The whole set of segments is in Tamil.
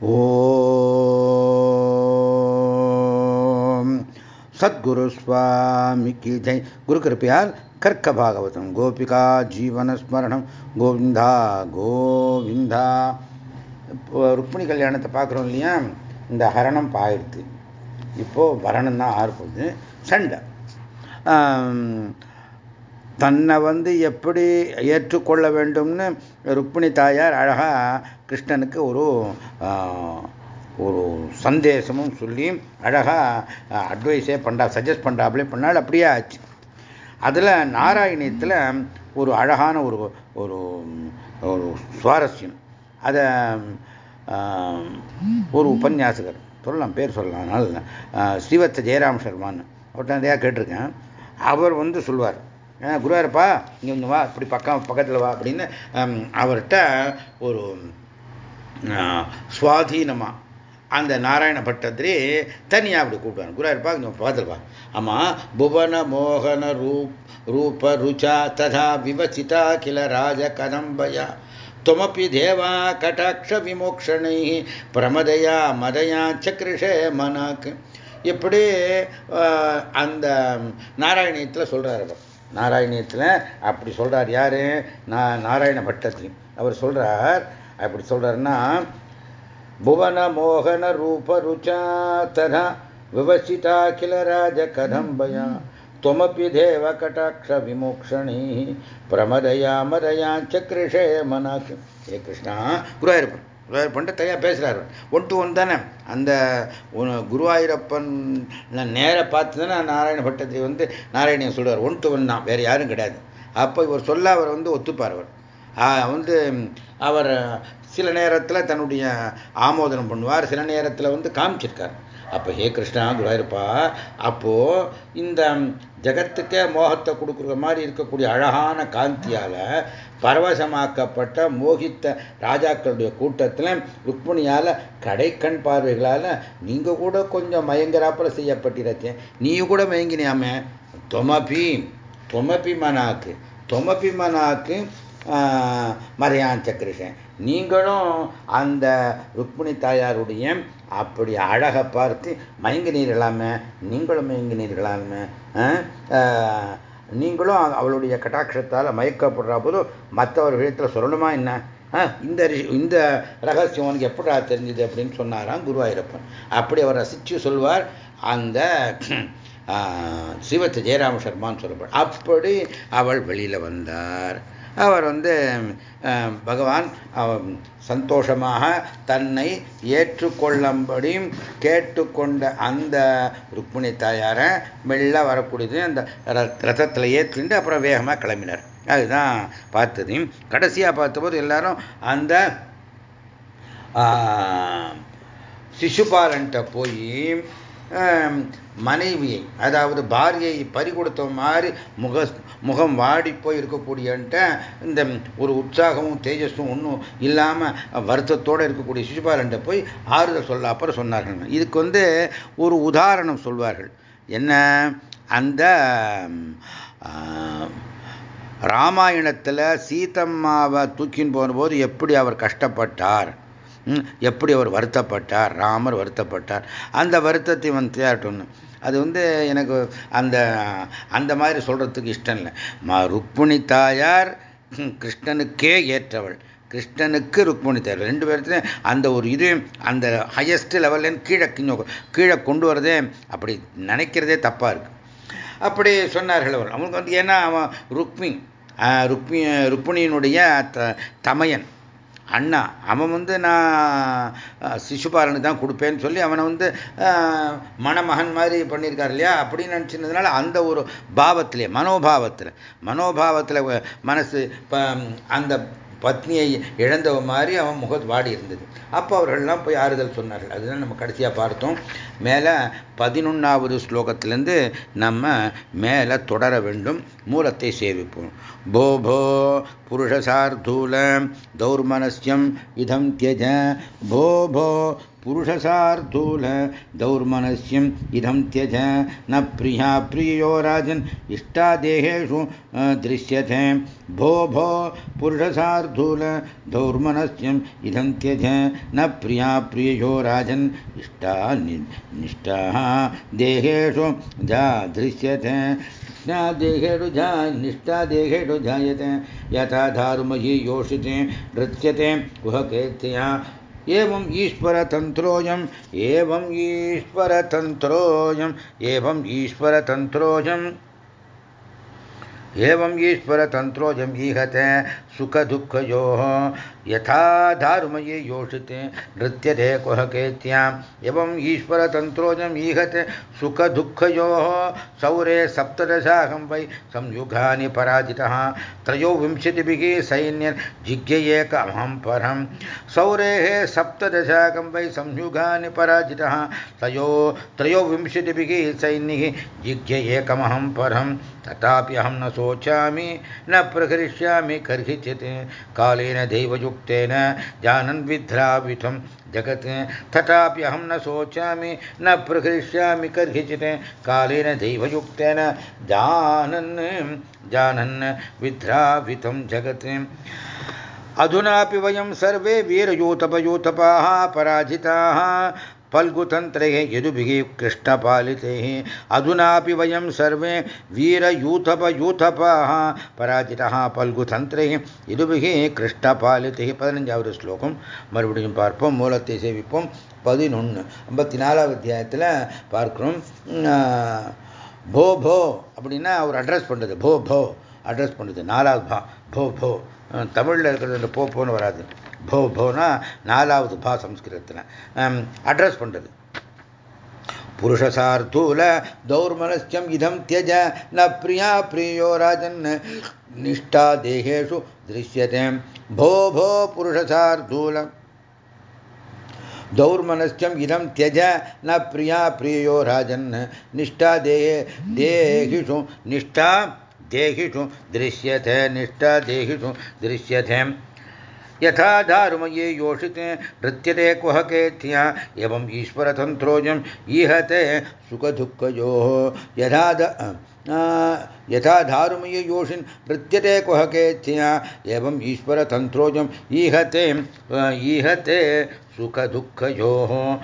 ஓம். சத்குரு சுவாமி கி ஜெய் குரு கிருப்பையால் கர்க்க பாகவதம். கோபிகா ஜீவன ஸ்மரணம். கோவிந்தா கோவிந்தா. இப்போ ருக்மிணி கல்யாணத்தை பார்க்குறோம் இல்லையா? இந்த ஹரணம் பாயிடுது இப்போ வரணம் தான் ஆறுபோகுது சண்டை. தன்னை வந்து எப்படி ஏற்றுக்கொள்ள வேண்டும்னு ருக்மிணி தாயார் அழகாக கிருஷ்ணனுக்கு ஒரு ஒரு சந்தேசமும் சொல்லி அழகாக அட்வைஸே பண்ணா சஜஸ்ட் பண்ணுறாப்லே பண்ணால் அப்படியே ஆச்சு. அதில் நாராயணியத்தில் ஒரு அழகான ஒரு ஒரு ஒரு சுவாரஸ்யம். அதை ஒரு உபன்யாசகர் சொல்லலாம் பேர் சொல்லலாம் அதனால் ஸ்ரீவத்த ஜெயராம் சர்மான்னு அவர்கிட்ட நிறையா கேட்டிருக்கேன். அவர் வந்து சொல்வார் குருவாரப்பா இங்கே கொஞ்சம் வா இப்படி பக்கம் பக்கத்தில் வா அப்படின்னு அவர்கிட்ட ஒரு சுவாதீனமாக அந்த நாராயண பட்டத்திரி தனியாக அப்படி கூப்பிடுவாங்க குருவாயிருப்பா கொஞ்சம் பார்த்துருப்பா ஆமாம் புவன மோகன ரூப் ரூப ருச்சா ததா விவசிதா கில ராஜ கதம்பயா त्वमपि देवा कटाक्ष विमोक्षणை பிரமதையா மதையா சக்ரிஷே மனாக் இப்படி அந்த நாராயணியத்தில் சொல்கிறார் அவர் நாராயணியத்தில் அப்படி சொல்கிறார் யார் நான் நாராயண பட்டத்திரி அவர் சொல்கிறார் அப்படி சொல்கிறாருன்னா புவன மோகன ரூப ருச்சா ததா விவசிதா கில ராஜ கதம்பயா त्वमपि देव कटाक्ष विमोक्षणी பிரமதயா மதயா சக்ரிஷே மனாக்கு ஏ பண்ணிட்டு தனியாக பேசுகிறாரு ஒன் டு ஒன் தானே. அந்த குருவாயூரப்பன் நேராக பார்த்து தானே நாராயண பட்டத்தை வந்து நாராயணியன் சொல்கிறார் ஒன் டு ஒன் தான். வேறு யாரும் கிடையாது. அப்போ இவர் சொல்ல அவர் வந்து ஒத்துப்பார் அவர். வந்து அவர் சில நேரத்தில் தன்னுடைய ஆமோதனம் பண்ணுவார். சில நேரத்தில் வந்து காமிச்சிருக்கார். அப்போ ஹே கிருஷ்ணா குருவாயிருப்பா அப்போது இந்த ஜகத்துக்கே மோகத்தை கொடுக்குற மாதிரி இருக்கக்கூடிய அழகான காந்தியால் பரவசமாக்கப்பட்ட மோகித்த ராஜாக்களுடைய கூட்டத்தில் ருக்மிணியால் கடைக்கண் பார்வைகளால் நீங்கள் கூட கொஞ்சம் மயங்கராப்பில் செய்யப்பட்டிருக்கேன் நீயும் கூட மயங்கினியாமே. தொமபி தொமபி மனாக்கு தொமபி மனாக்கு மறையான் சக்கரிஷன் நீங்களும் அந்த ருக்மிணி தாயாருடைய அப்படி அழகை பார்த்து மயங்கினீர்களாமே நீங்களும் மயங்கினீர்களாமே நீங்களும் அவளுடைய கட்டாட்சத்தால் மயக்கப்படுற போதும் மற்றவர் விதத்தில் சொல்லணுமா என்ன? இந்த இந்த ரகசியம் உனக்கு எப்படா தெரிஞ்சது அப்படின்னு சொன்னாராம் குருவாயூரப்பன். அப்படி அவர் ரசித்து சொல்வார் அந்த சிவத்து ஜெயராம சர்மான்னு சொல்லப்படும் அப்படி அவள் வெளியில் வந்தார். அவர் வந்து பகவான் சந்தோஷமாக தன்னை ஏற்றுக்கொள்ளும்படியும் கேட்டுக்கொண்ட அந்த ருக்மிணி தாயாரை மெல்ல வரக்கூடியது அந்த ரதத்தில் ஏற்றிண்டு அப்புறம் வேகமாக கிளம்பினார். அதுதான் பார்த்ததையும் கடைசியாக பார்த்தபோது எல்லாரும் அந்த சிசுபாலன்ட்ட போய் மனைவியை அதாவது பாரியை பறி கொடுத்த மாதிரி முக முகம் வாடி போய் இருக்கக்கூடியன்ட்ட இந்த ஒரு உற்சாகமும் தேஜஸும் ஒன்றும் இல்லாமல் வருத்தத்தோடு இருக்கக்கூடிய சிசுபாலன்ட்ட போய் ஆறுதல் சொல்ல அப்புறம் சொன்னார்கள். இதுக்கு வந்து ஒரு உதாரணம் சொல்வார்கள். என்ன? அந்த ராமாயணத்தில் சீதம்மாவை தூக்கின்னு போகும்போது எப்படி அவர் கஷ்டப்பட்டார்? எப்படி அவர் வருத்தப்பட்டார் ராமர் வருத்தப்பட்டார். அந்த வருத்தத்தை வந்து தேட்டணும் அது வந்து எனக்கு அந்த அந்த மாதிரி சொல்கிறதுக்கு இஷ்டம் இல்லை. மா ருக்மிணி தாயார் கிருஷ்ணனுக்கே ஏற்றவள். கிருஷ்ணனுக்கு ருக்மிணி தாயார். ரெண்டு பேர்த்துலையும் அந்த ஒரு இது அந்த ஹையஸ்ட் லெவல்லேருந்து கீழே கீழே கொண்டு வரதே அப்படி நினைக்கிறதே தப்பாக இருக்கு. அப்படி சொன்னார்கள் அவர். அவனுக்கு வந்து ஏன்னா அவன் ருக்மி ருக்மி ருக்மிணியினுடைய தமையன். அண்ணா அவன் வந்து நான் சிசுபாலனுக்கு தான் கொடுப்பேன்னு சொல்லி அவனை வந்து மணமகன் மாதிரி பண்ணியிருக்கார் இல்லையா? அப்படின்னு நினச்சினதுனால அந்த ஒரு பாவத்திலே மனோபாவத்தில் மனோபாவத்தில் மனசு அந்த பத்னியை இழந்தவ மாதிரி அவன் முக வாடி இருந்தது. அப்போ அவர்கள்லாம் போய் ஆறுதல் சொன்னார்கள். அதுதான் நம்ம கடைசியாக பார்த்தோம். மேலே பதினொன்றாவது ஸ்லோகத்திலேருந்து நம்ம மேலே தொடர வேண்டும். மூலத்தை சேவிப்போம். போபோ புருஷசார்தூல தௌர்மனஸ்யம் இதம் தியஜ. போபோ போ पुरुषसार्धूल दौर्मनस्यम् इदं त्यज न प्रिया प्रियो राजन् इष्टादेहेषु दृश्यते। भो भो पुरुषसार्धूल दौर्मनस्यम् इदं त्यज न प्रिया प्रियो राजन् इष्टा निष्ठाः देहेषु जा दृश्यते। निष्ठादेहेषु जा, निष्ठादेहेषु जायते। यथा धारुमयी योषिते, नृत्यते कुहकेत्या एवम् ईश्वरतन्त्रोऽयम् एवम् ईश्वरतन्त्रोऽयम् एवम् ईश्वरतन्त्रोऽयम्। एवम् ईश्वरतन्त्रोऽयम् ईहते सुखदुःखयोः यथा धारुमये योषिते नृत्यते कुहकेत्याम्। एवम् ईश्वरतन्त्रोऽयम् ईहते सुखदुःखयोः सौरे सप्तदशाहं वै संयुगानि पराजितः। त्रयोविंशतिभिः सैन्यर्जिज्ञयेकमहं परम्। सौरेः सप्तदशाकं वै संयुगानि पराजितः। तयो त्रयोविंशतिभिः सैन्यैः जिज्ञयेकमहं परं तथापि अहं न शोचामि, न प्रहरिष्यामि कर्हिचित् कालेन दैवयुक्तेन जानन् विध्रावितं जगत्। तथापि अहं न शोचामि न प्रहृष्यामि कर्हिचित्। कालेन दैवयुक्तेन जानन, जानन् विध्रावितं जगत्। अधुनापि वयं सर्वे वीरयूतपयूतपाः, पराजिताः। फल्गुतन्त्रैः यदुभिः कृष्णपालितैः अधुनापि वयं सर्वे वीरयूथपयूथपाः பராஜிதா பல்குதந்திரைः இதுபிக கிருஷ்ணபாலித்தைः பதினஞ்சாவது ஸ்லோகம் மறுபடியும் பார்ப்போம் மூலத்தை சேவிப்போம் பதினொன்று ஐம்பத்தி நாலாவது அத்தியாயத்தில் பார்க்கிறோம் போ போ அப்படின்னா அவர் அட்ரஸ் பண்ணுறது போ போ அட்ரஸ் பண்ணுறது நாலாவது பா போ போ தமிழில் இருக்கிறது இந்த போ போன்னு வராது போ போனா நாலாவது பா சம்ஸ்கிருதத்தில் அட்ரஸ் பண்ணுறது पुरुषसार्थूल दौर्मनस्यम् इदं त्यज न प्रिया प्रियो राजन् निष्ठा देहेषु दृश्यते भो भो पुरुषसार्थूल दौर्मनस्यम् इदं त्यज न प्रिया प्रियो राजन् निष्ठा देहे देहिषु निष्ठा देहिषु दृश्यते, निष्ठा देहिषु दृश्यते। यथा धारुमये योषिते, नृत्यते कुहकेत्या एवम् ईश्वरतन्त्रोजम् ईहते सुखदुःखयोः। यथा यथा धारुमये योषिन्, नृत्यते कुहकेत्या एवम् ईश्वरतन्त्रोजम् ईहते ईहते सुखदुःखयोः।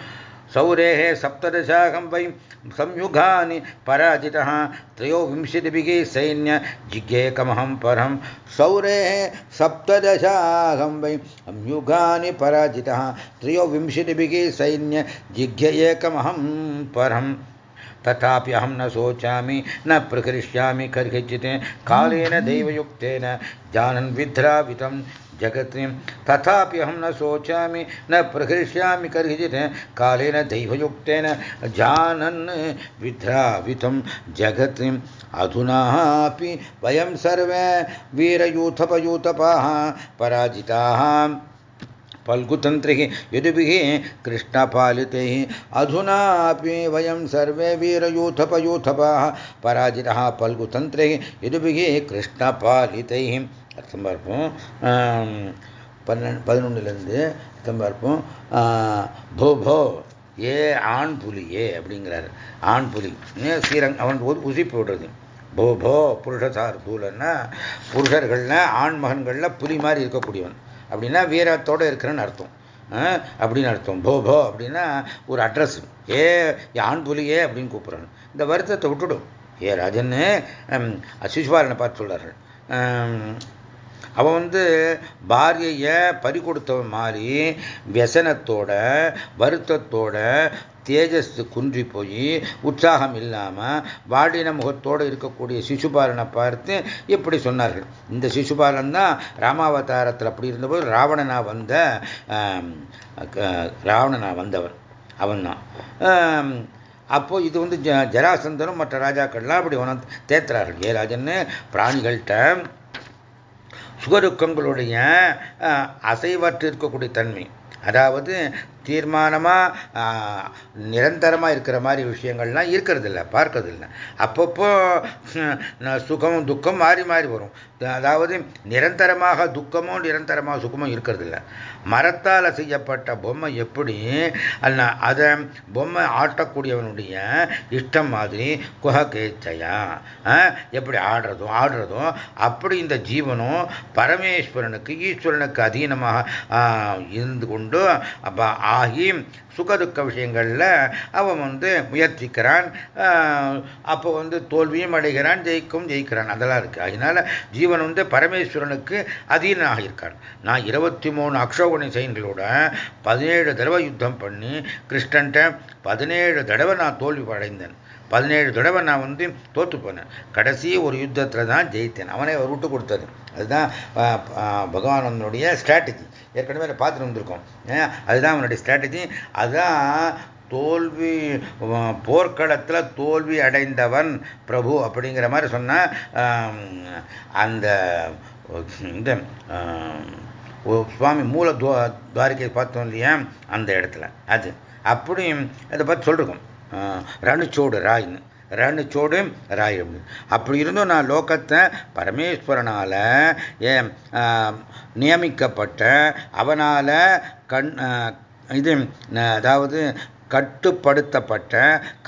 सौरेः सप्तदशाकं वै संयुगानि पराजितः त्रयोविंशतिभिः सैन्य जिज्ञेकमहं परं। सौरेः सप्तदशाकं वै संयुगानि पराजितः त्रयोविंशतिभिः सैन्य जिज्ञ एकमहं परम् तथापि अहं न शोचामि न प्रकरिष्यामि कर्हिचित् कालेन दैवयुक्तेन जानन् विध्रावितं जगत् तथापि अहं न शोचामि, न प्रहृष्यामि कर्हिचित् कालेन दैवयुक्तेन जानन् विध्रावितं जगत् अधुनापि वयं सर्वे वीरयूथपयूथपाः, पराजिताः। फल्गुतन्त्रिः यदुभिः कृष्णपालितैः अधुनापि वयं सर्वे वीरयूथपयूथपाः, पराजितः। फल्गुतन्त्रैः यदुभिः कृष्णपालितैः அர்த்தம் பார்ப்போம் பன்னெண்டு பதினொன்றுலேருந்து அர்த்தம் பார்ப்போம் போ போ ஏ ஆண் புலியே அப்படிங்கிறாரு. ஆண் புலி. ஸ்ரீரங் அவன் ஒரு உசி விடுறது போ போ புருஷசார் தூலன்னா புருஷர்களில் ஆண் மகன்களில் புலி மாதிரி இருக்கக்கூடியவன். அப்படின்னா வீரத்தோடு இருக்கிறன்னு அர்த்தம். அப்படின்னு அர்த்தம். போ போ அப்படின்னா ஒரு அட்ரஸ் ஏ ஆண் புலியே அப்படின்னு கூப்பிட்றாங்க இந்த வருத்தத்தை விட்டுடும். ஏ ராஜன்னு சிசுபாலனை பார்த்து சொல்கிறார்கள் அவன் வந்து பாரியையை பறி கொடுத்தவன் மாதிரி வியசனத்தோட வருத்தத்தோட தேஜஸ் குன்றி போய் உற்சாகம் இல்லாமல் வாடின முகத்தோடு இருக்கக்கூடிய சிசுபாலனை பார்த்து இப்படி சொன்னார்கள். இந்த சிசுபாலன் தான் ராமாவதாரத்தில் அப்படி இருந்தபோது ராவணனா வந்த ராவணனா வந்தவர். அவன் தான். அப்போ இது வந்து ஜராசந்தனும் மற்ற ராஜாக்கள்லாம் அப்படி உன தேத்துறார்கள். ஏராஜன்னு பிராணிகள்கிட்ட சுகருக்கங்களுடைய அசைவற்றிருக்கக்கூடிய தன்மை. அதாவது தீர்மானமாக நிரந்தரமாக இருக்கிற மாதிரி விஷயங்கள்லாம் இருக்கிறது இல்லை பார்க்கறது இல்லை அப்பப்போ சுகமும் துக்கம் மாறி மாறி வரும். அதாவது நிரந்தரமாக துக்கமும் நிரந்தரமாக சுகமும் இருக்கிறது இல்லை மரத்தால் செய்யப்பட்ட பொம்மை எப்படி அல்ல அதை பொம்மை ஆட்டக்கூடியவனுடைய இஷ்டம் மாதிரி குஹகேச்சையா எப்படி ஆடுறதும் ஆடுறதும் அப்படி இந்த ஜீவனும் பரமேஸ்வரனுக்கு ஈஸ்வரனுக்கு அதீனமாக இருந்து கொண்டு அப்போ ஆகி சுகதுக்க விஷயங்களில் அவன் வந்து முயற்சிக்கிறான். அப்போ வந்து தோல்வியும் அடைகிறான் ஜெயிக்கும் ஜெயிக்கிறான். அதெல்லாம் இருக்குது அதனால ஜீவன் வந்து பரமேஸ்வரனுக்கு அதீனாக இருக்கான். நான் இருபத்தி மூணு அக்ஷோகுணி செயல்களோட பதினேழு தடவை யுத்தம் பண்ணி கிருஷ்ணன்ட்ட பதினேழு தடவை நான் தோல்வி அடைந்தேன். பதினேழு தடவை நான் வந்து தோற்று போனேன். கடைசி ஒரு யுத்தத்தில் தான் ஜெயித்தேன். அவனே அவர் விட்டு கொடுத்தது. அதுதான் பகவானனுடைய ஸ்ட்ராட்டஜி ஏற்கனவே அதை பார்த்துட்டு வந்திருக்கோம். அதுதான் அவனுடைய ஸ்ட்ராட்டஜி அதுதான் தோல்வி போர்க்களத்தில் தோல்வி அடைந்தவன் பிரபு அப்படிங்கிற மாதிரி சொன்னால் அந்த இந்த சுவாமி மூல துவாரிக்கை பார்த்தோம் இல்லையா? அந்த இடத்துல. அது. அப்படி அதை பார்த்து சொல்லிருக்கோம். ரணுச்சோடு ராய்னு ரணுச்சோடு ராய் அப்படி இருந்தும் நான் லோகத்தை பரமேஸ்வரனால் நியமிக்கப்பட்ட அவனால் கண் இது அதாவது கட்டுப்படுத்தப்பட்ட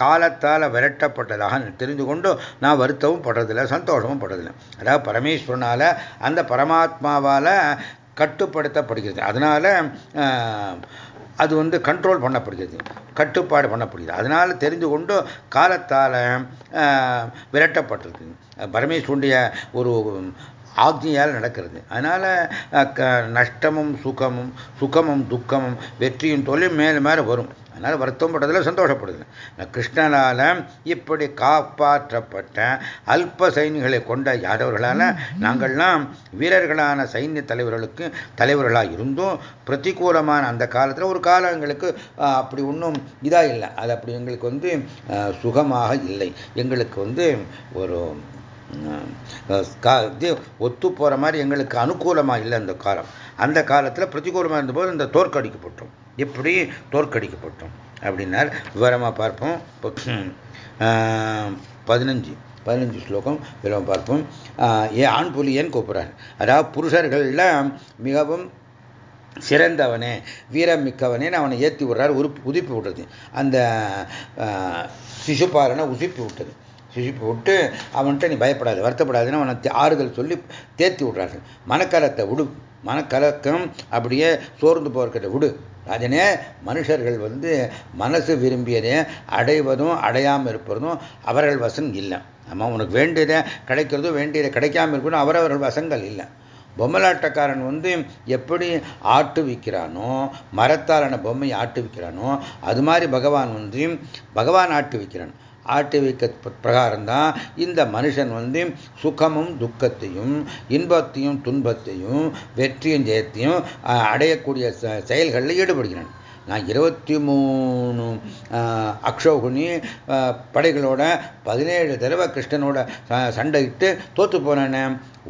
காலத்தால் விரட்டப்பட்டதாக தெரிந்து கொண்டு நான் வருத்தமும் படுறதில்லை சந்தோஷமும் படுறதில்லை. அதாவது பரமேஸ்வரனால் அந்த பரமாத்மாவால் கட்டுப்படுத்தப்படுகிறது. அதனால் அது வந்து கண்ட்ரோல் பண்ணப்படுகிறது கட்டுப்பாடு பண்ணப்படுகிறது அதனால் தெரிந்து கொண்டு காலத்தால் விரட்டப்பட்டிருக்கு பரமேஸ்வருடைய ஒரு ஆக்னியால் நடக்கிறது. அதனால் நஷ்டமும் சுகமும் சுகமும் துக்கமும் வெற்றியும் தொழில் மேலே மேலே வரும். அதனால் வருத்தம் படுறதில் சந்தோஷப்படுது. கிருஷ்ணனால் இப்படி காப்பாற்றப்பட்ட அல்ப சைனிகளை கொண்ட யாதவர்களால் நாங்கள்லாம் வீரர்களான சைன்ய தலைவர்களுக்கு தலைவர்களாக இருந்தும் பிரதிகூலமான அந்த காலத்தில் ஒரு காலம் எங்களுக்கு அப்படி ஒன்றும் இதாக இல்லை. அது அப்படி எங்களுக்கு வந்து சுகமாக இல்லை. எங்களுக்கு வந்து ஒரு ஒத்து போகிற மாதிரி எங்களுக்கு அனுகூலமாக இல்லை அந்த காலம். அந்த காலத்தில் பிரதிகூலமாக இருந்தபோது இந்த தோற்கடிக்கப்பட்டோம். எப்படி தோற்கடிக்கப்பட்டோம்? அப்படின்னார். விவரமாக பார்ப்போம். பதினஞ்சு. பதினஞ்சு ஸ்லோகம் விவரம் பார்ப்போம். ஏன் ஆண் புலி ஏன் கூப்பிட்றாரு? அதாவது புருஷர்கள்லாம் மிகவும் சிறந்தவனே வீரம் மிக்கவனேன்னு அவனை ஏற்றி விடுறாரு. உறுப்பு உதிப்பி விடுறது அந்த சிசுபாலனை உசுப்பி விட்டது. சுழிப்பு விட்டு அவன்கிட்ட நீ பயப்படாது வருத்தப்படாதுன்னு அவனை ஆறுதல் சொல்லி தேர்த்தி விடுறார்கள். மனக்கலத்தை விடு. மனக்கலக்கம் அப்படியே சோர்ந்து போகிறக்கிட்ட விடு. ராஜனே மனுஷர்கள் வந்து மனசு விரும்பியதை அடைவதும் அடையாமல் இருப்பதும் அவர்கள் வசம் இல்லை. நம்ம உனக்கு வேண்டியதை கிடைக்கிறதும் வேண்டியதை கிடைக்காம இருக்கணும் அவரவர்கள் வசங்கள் இல்லை. பொம்மலாட்டக்காரன் வந்து எப்படி ஆட்டு விற்கிறானோ மரத்தாலான பொம்மையை ஆட்டு விற்கிறானோ அது மாதிரி பகவான் வந்து பகவான் ஆட்டு விற்கிறான் ஆட்டி வைக்க பிரகாரம்தான் இந்த மனுஷன் வந்து சுகமும் துக்கத்தையும் இன்பத்தையும் துன்பத்தையும் வெற்றியும் ஜெயத்தையும் அடையக்கூடிய செயல்களில் ஈடுபடுகிறான். நான் இருபத்தி மூணு அக்ஷோகுனி படைகளோட பதினேழு தடவை கிருஷ்ணனோட சண்டையிட்டு தோத்து போனேன்னு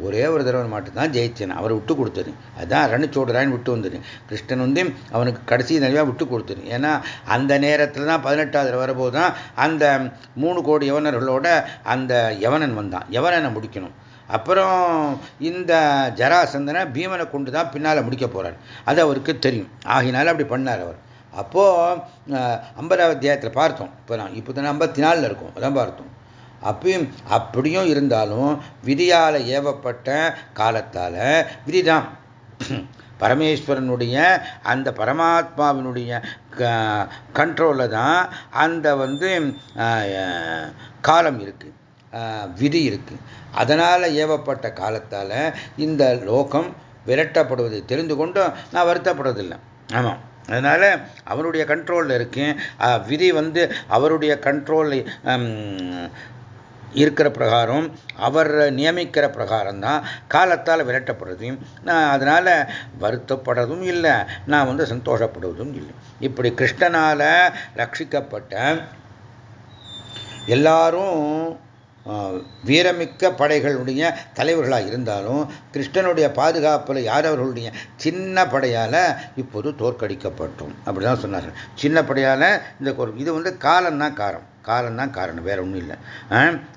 ஒரே ஒரு தடவை மட்டும்தான் ஜெயிச்சேன். அவரை விட்டு கொடுத்தது. அதுதான் ரணிச்சோடுறான்னு விட்டு வந்தது. கிருஷ்ணன் வந்து அவனுக்கு கடைசி நிலையாக விட்டு கொடுத்தது. ஏன்னா அந்த நேரத்தில் தான் பதினெட்டாவது வரபோது தான் அந்த மூணு கோடி யவனர்களோட அந்த யவனன் வந்தான். யவனனை முடிக்கணும். அப்புறம் இந்த ஜராசந்தனை பீமனை கொண்டு தான் பின்னால் முடிக்க போகிறார் அது அவருக்கு தெரியும். ஆகினால அப்படி பண்ணார் அவர். அப்போது ஐம்பதாவது அத்தியாயத்தில் பார்த்தோம். இப்போ நான் இப்போ தான் ஐம்பத்தி நாலில் இருக்கும். அதான் பார்த்தோம். அப்பயும் அப்படியும் இருந்தாலும் விதியால் ஏவப்பட்ட காலத்தால் விதிதான். பரமேஸ்வரனுடைய அந்த பரமாத்மாவினுடைய கண்ட்ரோலில் தான் அந்த வந்து காலம் இருக்குது விதி இருக்குது அதனால் ஏவப்பட்ட காலத்தால் இந்த லோகம் விரட்டப்படுவதை தெரிந்து கொண்டும் நான் வருத்தப்படுறதில்லை ஆமாம் அதனால் அவருடைய கண்ட்ரோலில் இருக்கு விதி வந்து அவருடைய கண்ட்ரோலில் இருக்கிற பிரகாரம் அவர் நியமிக்கிற பிரகாரம் தான் காலத்தால் விரட்டப்படுறது நான் அதனால் வருத்தப்படுறதும் இல்லை. நான் வந்து சந்தோஷப்படுவதும் இல்லை. இப்படி கிருஷ்ணனால் ரட்சிக்கப்பட்ட எல்லாரும் வீரமிக்க படைகளுடைய தலைவர்களாக இருந்தாலும் கிருஷ்ணனுடைய பாதுகாப்பில் யார் அவர்களுடைய சின்ன படையால் இப்போது தோற்கடிக்கப்பட்டோம். அப்படிதான் சொன்னார்கள். சின்ன படையால் இந்த இது வந்து காலம்னா காரம். காலம்தான் காரணம் வேற ஒன்றும் இல்லை.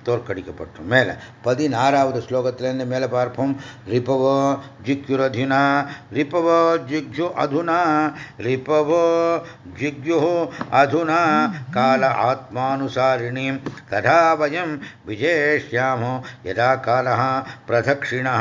தோற்கடிக்கப்பட்டோம். மேலே பதினாறாவது ஸ்லோகத்திலேருந்து மேலே பார்ப்போம். ரிப்பவோ ஜிக்யுரதுனா ரிப்பவோ ஜிக்யு அதுனா ரிப்பவோ ஜிக்யு அதுனா கால ஆத்மானுசாரிணி ததா வயம் விஜேஷ்யாமோ யதா கால பிரதட்சிணா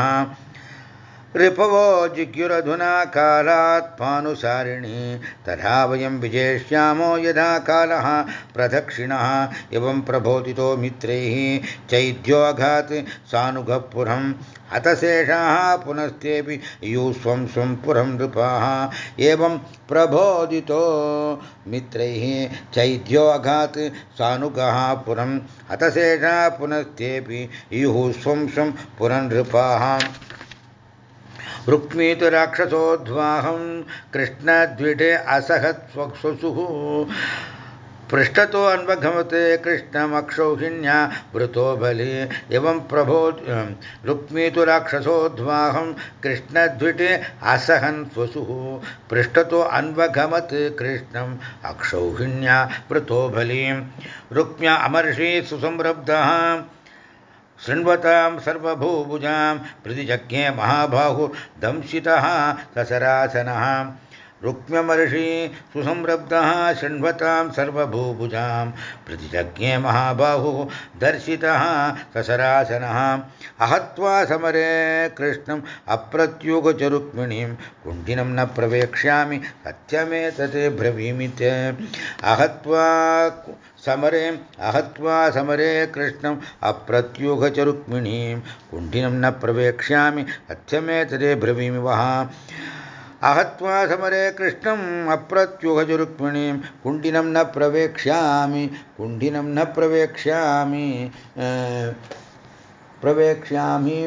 ऋपवो जिज्ञुरधुना कालात्मानुसारिणी तथा वयं विजेष्यामो यदा कालः प्रदक्षिणः, एवं प्रबोधितो मित्रैः। चैद्योऽघात् सानुगपुरम् हतशेषाः पुनस्तेऽपि युस्वं स्वं पुरं नृपाः। एवं प्रबोधितो मित्रैः चैद्योऽघात् सानुगः पुरं हतशेषाः पुनस्तेऽपि युः स्वं रुक्मीतु राक्षसोद्वाहं कृष्णद्विटे असहत्वसुः पृष्ठतो अन्वघमते कृष्णमक्षौहिण्या वृतो बलि। एवं प्रभो रुक्मीतु राक्षसोद्वाहं कृष्णद्विटे असहन् स्वसुः। पृष्ठतो अन्वघमत् कृष्णम् अक्षौहिण्या वृतो बलिं। रुक्म्या अमर्षि सुसंरब्धः। शृण्वतां सर्वभूभुजां प्रतिजज्ञे महाबाहुर्दंशितः ससरासनः रुक्म्यमर्षि सुसंरब्धः शृण्वतां सर्वभूभुजां प्रतिजज्ञे महाबाहुः दर्शितः ससरासनः। अहत्वा समरे कृष्णम् अप्रत्युगच रुक्मिणीं कुण्ठिनं न प्रवेक्ष्यामि, सत्यमेतत् ब्रवीमित् अहत्वा समरे अहत्वा समरे कृष्णम् अप्रत्युघ च रुक्मिणीं कुण्ठिनं न प्रवेक्ष्यामि अत्यमेतदे ब्रवीमि वः। அகத்வா சமரே கிருஷ்ணம் அப்பிரத்யுகஜருக்மிணீம் குண்டினம் ந பிரவேக்ஷாமி குண்டினம் ந பிரவேக்ஷாமி பிரவேக்ஷாமி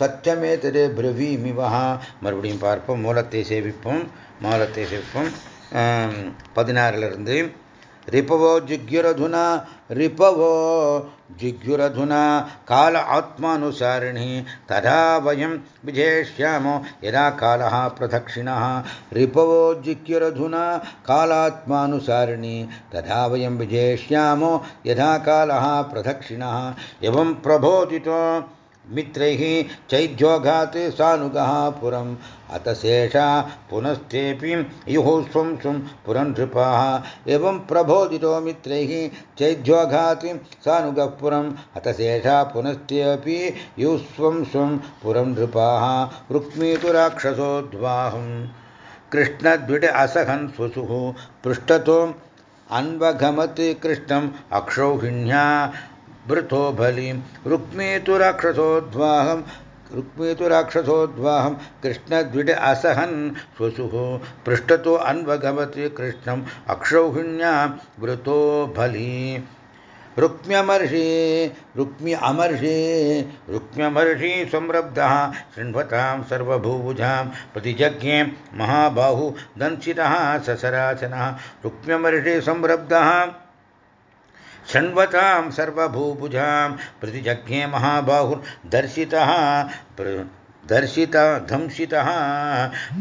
சத்தியமே திரு பிரவீமிவஹா. மறுபடியும் பார்ப்போம். மூலத்தை சேவிப்போம். மூலத்தை சேவிப்போம். பதினாறிலிருந்து रिपवो जिज्ञुरधुना रिपवो जिज्ञुरधुना, काल आत्मानुसारिणी, तदा वयं विजेष्यामो, यदा कालः प्रदक्षिणः। रिपवो जिज्ञुरधुना, कालात्मानुसारिणी, तदा वयं विजेष्यामो, यदा कालः प्रदक्षिणः। एवं प्रबोधितो मित्रैः चैद्योघात् सानुगः पुरम्। अत शेषा पुनस्तेऽपि युः स्वं स्वं एवं प्रबोधितो मित्रैः चैद्योघात् सानुगः पुरम्। अत शेषा पुनस्तेऽपि युः स्वं स्वं पुरं नृपाः। रुक्मीतु राक्षसोद्वाहम् कृष्णद्विट असहन् स्वसुः पृष्ठतो अन्वघमत् कृष्णम् अक्षौहिण्या भृतो बलिं। रुक्मीतु राक्षसोद्वाहं रुक्मीतु राक्षसोद्वाहं कृष्णद्विड असहन्। स्वसुः पृष्ठतो अन्वगमति कृष्णम्। अक्षौहिण्या वृतो बली। रुक्म्यमर्षि रुक्म्य अमर्षि। रुक्म्यमर्षि संरब्धः। शृण्वतां सर्वभूभुजां। प्रतिजज्ञे महाबाहु दंसितः ससरासनः। रुक्म्यमर्षि संरब्धः। शृण्वतां सर्वभूभुजां प्रतिजज्ञे महाबाहुर्दर्शितः दर्शित धंसितः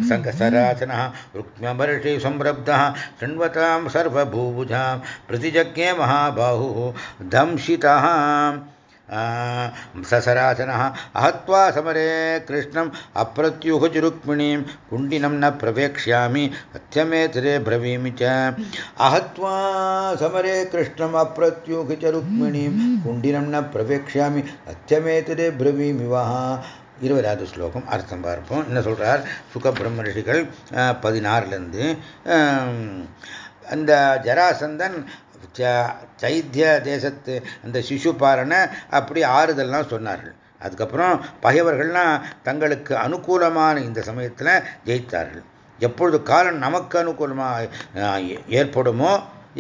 सङ्गसरासनः रुक्म्यमर्षि संरब्धः शृण्वतां सर्वभूभुजां प्रतिजज्ञे महाबाहुः दंशितः। சசராசன அஹத்வா சமரே கிருஷ்ணம் அப்பிரத்யுகஜு ருக்மிணீம் குண்டினம் ந பிரவேக்ஷாமி அத்தியமே திரே பிரவீமி ச. அஹத்வா சமரே கிருஷ்ணம் அப்பிரத்யுகஜ ருக்மிணீம் குண்டினம் ந பிரவேக்ஷாமி அத்தியமே திரே பிரவீமி வா. இருபதாவது ஸ்லோகம் அர்த்தம் பார்ப்போம். என்ன சொல்கிறார் சுக பிரம்ம ரிஷிகள் பதினாறுலேருந்து அந்த ஜராசந்தன் சைத்திய தேசத்து அந்த சிசுபாலனை அப்படி ஆறுதல்லாம் சொன்னார்கள். அதுக்கப்புறம் பகைவர்கள்லாம் தங்களுக்கு அனுகூலமான இந்த சமயத்தில் ஜெயித்தார்கள். எப்பொழுது காலம் நமக்கு அனுகூலமாக ஏற்படுமோ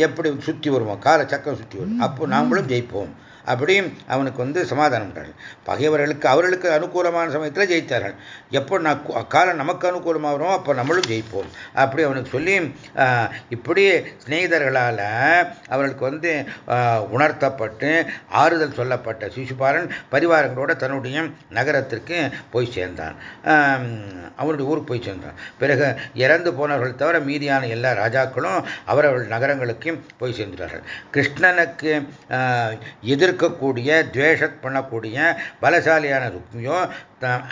எப்படி சுற்றி வருவோம் காலை சக்கரம் சுற்றி வரும். அப்போ நாமளும் ஜெயிப்போம். அப்படி அவனுக்கு வந்து சமாதானம் பண்றார்கள் பகைவர்களுக்கு அவர்களுக்கு அனுகூலமான சமயத்தில் ஜெயித்தார்கள். எப்போ நான் காலம் நமக்கு அனுகூலமாக வரும் அப்போ நம்மளும் ஜெயிப்போம். அப்படி அவனுக்கு சொல்லி இப்படி சிநேகிதர்களால் அவர்களுக்கு வந்து உணர்த்தப்பட்டு ஆறுதல் சொல்லப்பட்ட சிசுபாலன் பரிவாரங்களோட தன்னுடைய நகரத்திற்கு போய் சேர்ந்தான். அவனுடைய ஊருக்கு போய் சேர்ந்தான். பிறகு இறந்து போனவர்கள் தவிர மீதியான எல்லா ராஜாக்களும் அவரவர்கள் நகரங்களுக்கு போய் சேர்ந்தார்கள் கிருஷ்ணனுக்கு எதிர்க்கக்கூடிய துவேஷத் பண்ணக்கூடிய பலசாலியான ருக்மியோ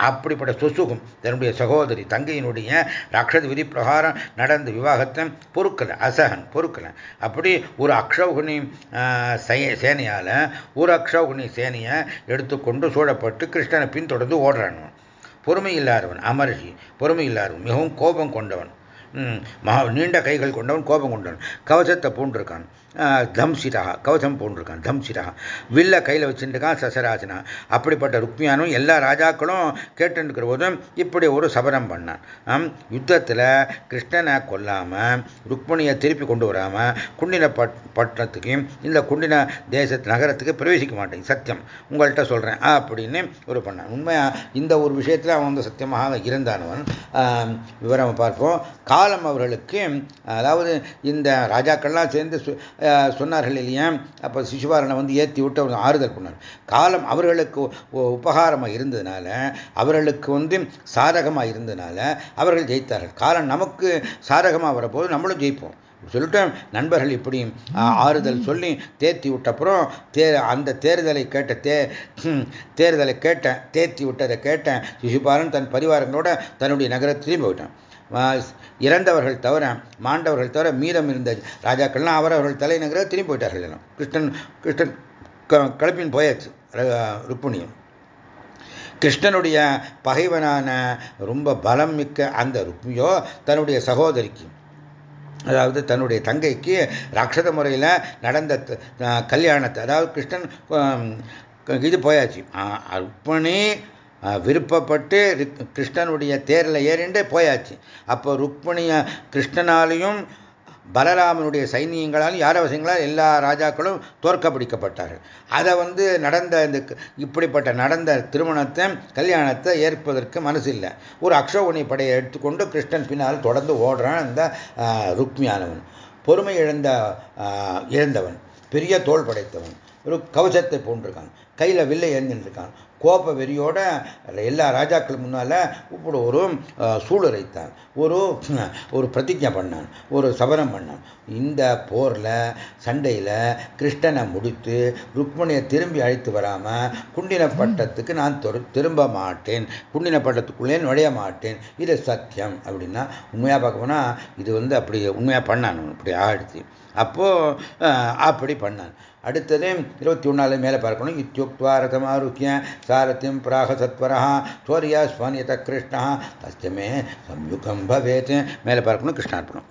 அப்படிப்பட்ட சுசுகம் தன்னுடைய சகோதரி தங்கையினுடைய ராட்சத விதி பிரகாரம் நடந்த விவாகத்தை பொறுக்கலை அசகன் பொறுக்கலை. அப்படி ஒரு அக்ஷௌகுனி சேனையால் ஒரு அக்ஷௌகுனி சேனையை எடுத்துக்கொண்டு சூழப்பட்டு கிருஷ்ணனை பின்தொடர்ந்து ஓடுறான் பொறுமை இல்லாதவன் அமர்ஷி பொறுமை இல்லாதவன் மிகவும் கோபம் கொண்டவன். மகா நீண்ட கைகள் கொண்டவன் கோபம் கொண்டவன். கவசத்தை பூண்டிருக்கான். தம்சிதா கவசம் பூண்டிருக்கான் தம்சிரா வில்ல கையில் வச்சுருக்கான் சசராசனா அப்படிப்பட்ட ருக்மியானும் எல்லா ராஜாக்களும் கேட்டுருக்கிற போதும் இப்படி ஒரு சபரம் பண்ணான். யுத்தத்தில் கிருஷ்ணனை கொல்லாமல் ருக்மணியை திருப்பி கொண்டு வராமல் குண்டின பட் பட்டணத்துக்கு இந்த குண்டின தேசத்து நகரத்துக்கு பிரவேசிக்க மாட்டேங்க சத்தியம். உங்கள்கிட்ட சொல்கிறேன் அப்படின்னு ஒரு பண்ணான். உண்மையாக இந்த ஒரு விஷயத்தில் அவன் வந்து சத்தியமாக இருந்தானவன் விவரம் பார்ப்போம். காலம் அவர்களுக்கு அதாவது இந்த ராஜாக்கள்லாம் சேர்ந்து சொன்னார்கள் இல்லையா? அப்போ சிசுபாரனை வந்து ஏற்றி விட்டு அவர் ஆறுதல் பண்ணார் காலம் அவர்களுக்கு உபகாரமாக இருந்ததுனால அவர்களுக்கு வந்து சாதகமாக இருந்ததுனால அவர்கள் ஜெயித்தார்கள். காலம் நமக்கு சாதகமாக வரப்போது நம்மளும் ஜெயிப்போம். சொல்லிட்டோம் நண்பர்கள் இப்படி ஆறுதல் சொல்லி தேர்த்தி விட்டப்புறம் தே அந்த தேர்தலை கேட்ட தே தேர்தலை கேட்டேன் தேர்த்தி விட்டதை கேட்டேன் சிசுபாலன் தன் பரிவாரங்களோட தன்னுடைய நகரத்திலையும் போயிட்டான். இறந்தவர்கள் தவிர மாண்டவர்கள் தவிர மீதம் இருந்த ராஜாக்கள்லாம் அவரவர்கள் தலைநகர திரும்பி போயிட்டார்கள் எல்லாம். கிருஷ்ணன் கிருஷ்ணன் கிளப்பின் போயாச்சு ருப்புணியும் கிருஷ்ணனுடைய பகைவனான ரொம்ப பலம் மிக்க அந்த ருக்மியோ தன்னுடைய சகோதரிக்கு அதாவது தன்னுடைய தங்கைக்கு ராட்சத முறையில் நடந்த கல்யாணத்தை அதாவது கிருஷ்ணன் இது போயாச்சு. ருக்மணி விருப்பப்பட்டு கிருஷ்ணனுடைய தேரில் ஏறிண்டு போயாச்சு. அப்போ ருக்மிணிய கிருஷ்ணனாலையும் பலராமனுடைய சைனியங்களாலும் யாரவசங்களால் எல்லா ராஜாக்களும் தோற்கப்பிடிக்கப்பட்டார்கள் அதை வந்து நடந்த இந்த இப்படிப்பட்ட நடந்த திருமணத்தை கல்யாணத்தை ஏற்பதற்கு மனசு இல்லை ஒரு அக்ஷோகணி படையை எடுத்துக்கொண்டு கிருஷ்ணன் பின்னால் தொடர்ந்து ஓடுறான் அந்த ருக்மியானவன் பொறுமை இழந்த இழந்தவன். பெரிய தோல் படைத்தவன். ஒரு கவசத்தை போன்றிருக்கான் கையில் வில்லை எழுந்திருக்கான் கோப வெறியோட எல்லா ராஜாக்கள் முன்னால் இப்படி ஒரு சூளுரைத்தான் ஒரு ஒரு பிரதிஜை பண்ணான். ஒரு சபரம் பண்ணான். இந்த போரில் சண்டையில் கிருஷ்ணனை முடித்து ருக்மணியை திரும்பி அழைத்து வராமல் குண்டின பட்டத்துக்கு நான் திரும்ப மாட்டேன். குண்டின பட்டத்துக்குள்ளே நுழைய மாட்டேன். இது சத்தியம் அப்படின்னா உண்மையாக பார்க்க போனால் இது வந்து அப்படி உண்மையாக பண்ணான். அப்படி ஆயிடுச்சு. அப்போது அப்படி பண்ணான். அடுத்தது இருபத்தி ஒன்றாவது மேலே பார்க்கணும். இத்தியுக்துவா ரதமாருக்கிய சாரத்தியம் பிராக சத்வரா சோரியா ஸ்வனியத கிருஷ்ணா தஸ்தமே சம்யுகம் பவேத். மேலே பார்க்கணும் கிருஷ்ணார்ப்பணம்